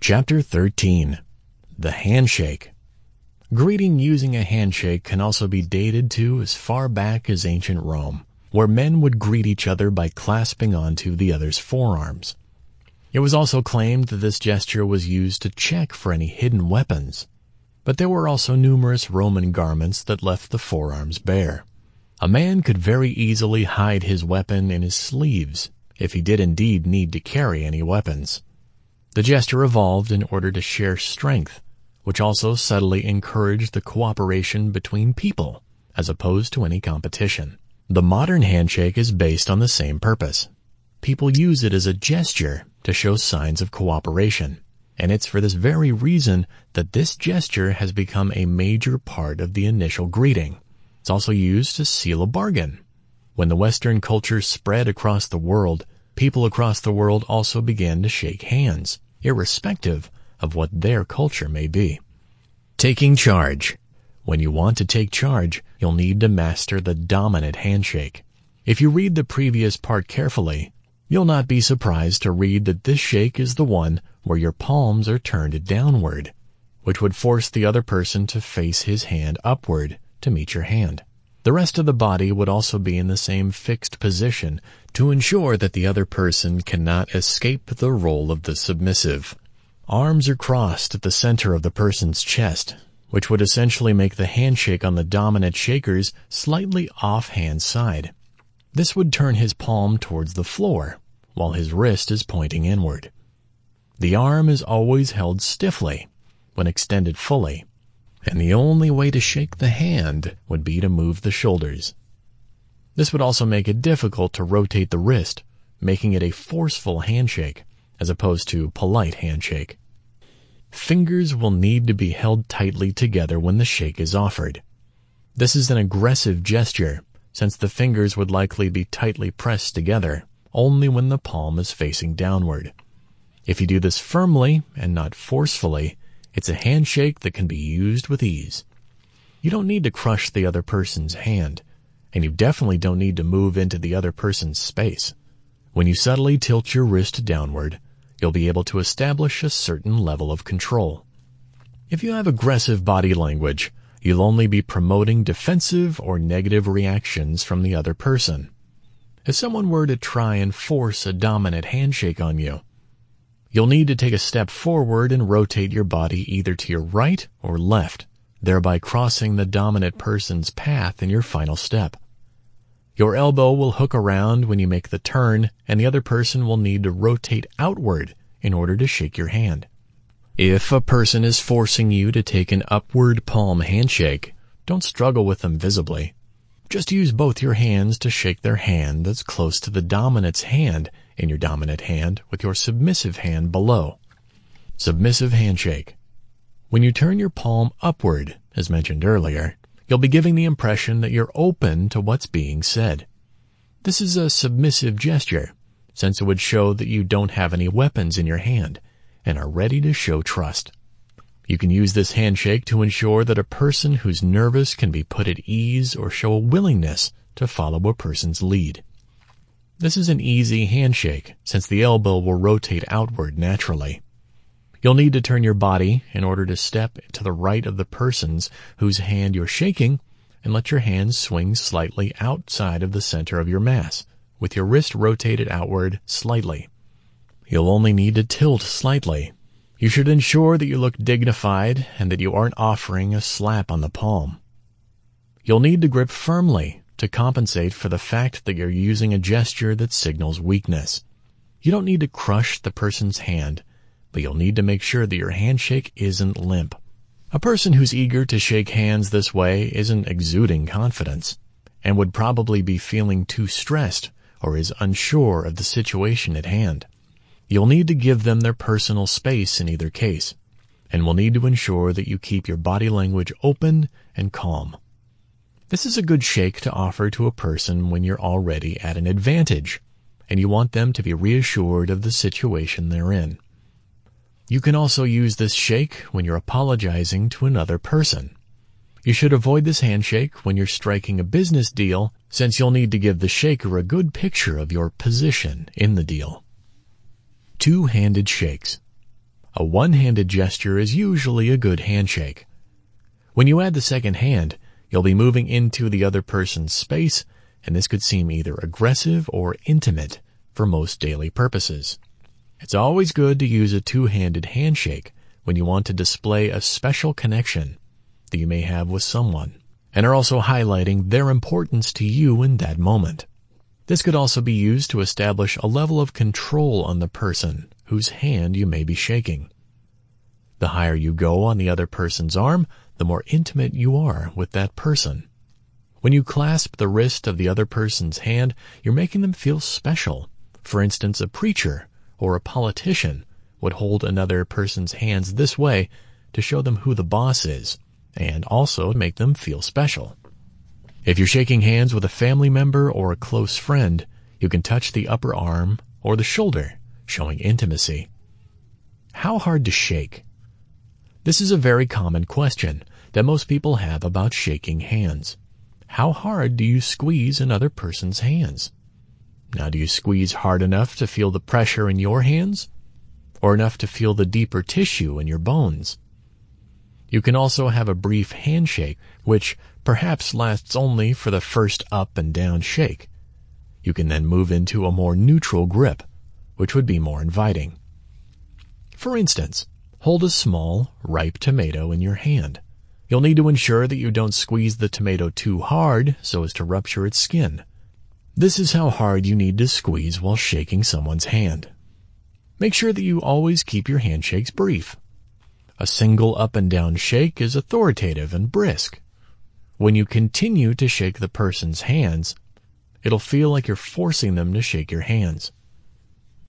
Chapter 13 The Handshake Greeting using a handshake can also be dated to as far back as ancient Rome, where men would greet each other by clasping onto the other's forearms. It was also claimed that this gesture was used to check for any hidden weapons. But there were also numerous Roman garments that left the forearms bare. A man could very easily hide his weapon in his sleeves if he did indeed need to carry any weapons. The gesture evolved in order to share strength, which also subtly encouraged the cooperation between people, as opposed to any competition. The modern handshake is based on the same purpose. People use it as a gesture to show signs of cooperation, and it's for this very reason that this gesture has become a major part of the initial greeting. It's also used to seal a bargain. When the Western culture spread across the world, people across the world also began to shake hands irrespective of what their culture may be. Taking charge. When you want to take charge, you'll need to master the dominant handshake. If you read the previous part carefully, you'll not be surprised to read that this shake is the one where your palms are turned downward, which would force the other person to face his hand upward to meet your hand. The rest of the body would also be in the same fixed position to ensure that the other person cannot escape the role of the submissive. Arms are crossed at the center of the person's chest, which would essentially make the handshake on the dominant shaker's slightly off-hand side. This would turn his palm towards the floor, while his wrist is pointing inward. The arm is always held stiffly when extended fully, and the only way to shake the hand would be to move the shoulders. This would also make it difficult to rotate the wrist, making it a forceful handshake as opposed to polite handshake. Fingers will need to be held tightly together when the shake is offered. This is an aggressive gesture since the fingers would likely be tightly pressed together only when the palm is facing downward. If you do this firmly and not forcefully, it's a handshake that can be used with ease. You don't need to crush the other person's hand, and you definitely don't need to move into the other person's space. When you subtly tilt your wrist downward, you'll be able to establish a certain level of control. If you have aggressive body language, you'll only be promoting defensive or negative reactions from the other person. If someone were to try and force a dominant handshake on you, you'll need to take a step forward and rotate your body either to your right or left, thereby crossing the dominant person's path in your final step. Your elbow will hook around when you make the turn, and the other person will need to rotate outward in order to shake your hand. If a person is forcing you to take an upward palm handshake, don't struggle with them visibly. Just use both your hands to shake their hand that's close to the dominant's hand in your dominant hand with your submissive hand below. Submissive handshake. When you turn your palm upward, as mentioned earlier, you'll be giving the impression that you're open to what's being said. This is a submissive gesture, since it would show that you don't have any weapons in your hand and are ready to show trust. You can use this handshake to ensure that a person who's nervous can be put at ease or show a willingness to follow a person's lead. This is an easy handshake since the elbow will rotate outward naturally. You'll need to turn your body in order to step to the right of the person's whose hand you're shaking and let your hands swing slightly outside of the center of your mass with your wrist rotated outward slightly. You'll only need to tilt slightly. You should ensure that you look dignified and that you aren't offering a slap on the palm. You'll need to grip firmly to compensate for the fact that you're using a gesture that signals weakness. You don't need to crush the person's hand, but you'll need to make sure that your handshake isn't limp. A person who's eager to shake hands this way isn't exuding confidence and would probably be feeling too stressed or is unsure of the situation at hand. You'll need to give them their personal space in either case, and will need to ensure that you keep your body language open and calm. This is a good shake to offer to a person when you're already at an advantage, and you want them to be reassured of the situation they're in. You can also use this shake when you're apologizing to another person. You should avoid this handshake when you're striking a business deal since you'll need to give the shaker a good picture of your position in the deal. Two-handed shakes. A one-handed gesture is usually a good handshake. When you add the second hand, you'll be moving into the other person's space, and this could seem either aggressive or intimate for most daily purposes. It's always good to use a two-handed handshake when you want to display a special connection that you may have with someone and are also highlighting their importance to you in that moment. This could also be used to establish a level of control on the person whose hand you may be shaking. The higher you go on the other person's arm, the more intimate you are with that person. When you clasp the wrist of the other person's hand, you're making them feel special. For instance, a preacher or a politician would hold another person's hands this way to show them who the boss is and also make them feel special. If you're shaking hands with a family member or a close friend, you can touch the upper arm or the shoulder, showing intimacy. How hard to shake? This is a very common question that most people have about shaking hands. How hard do you squeeze another person's hands? Now, do you squeeze hard enough to feel the pressure in your hands? Or enough to feel the deeper tissue in your bones? You can also have a brief handshake, which perhaps lasts only for the first up and down shake. You can then move into a more neutral grip, which would be more inviting. For instance, hold a small, ripe tomato in your hand. You'll need to ensure that you don't squeeze the tomato too hard so as to rupture its skin. This is how hard you need to squeeze while shaking someone's hand. Make sure that you always keep your handshakes brief. A single up and down shake is authoritative and brisk. When you continue to shake the person's hands, it'll feel like you're forcing them to shake your hands.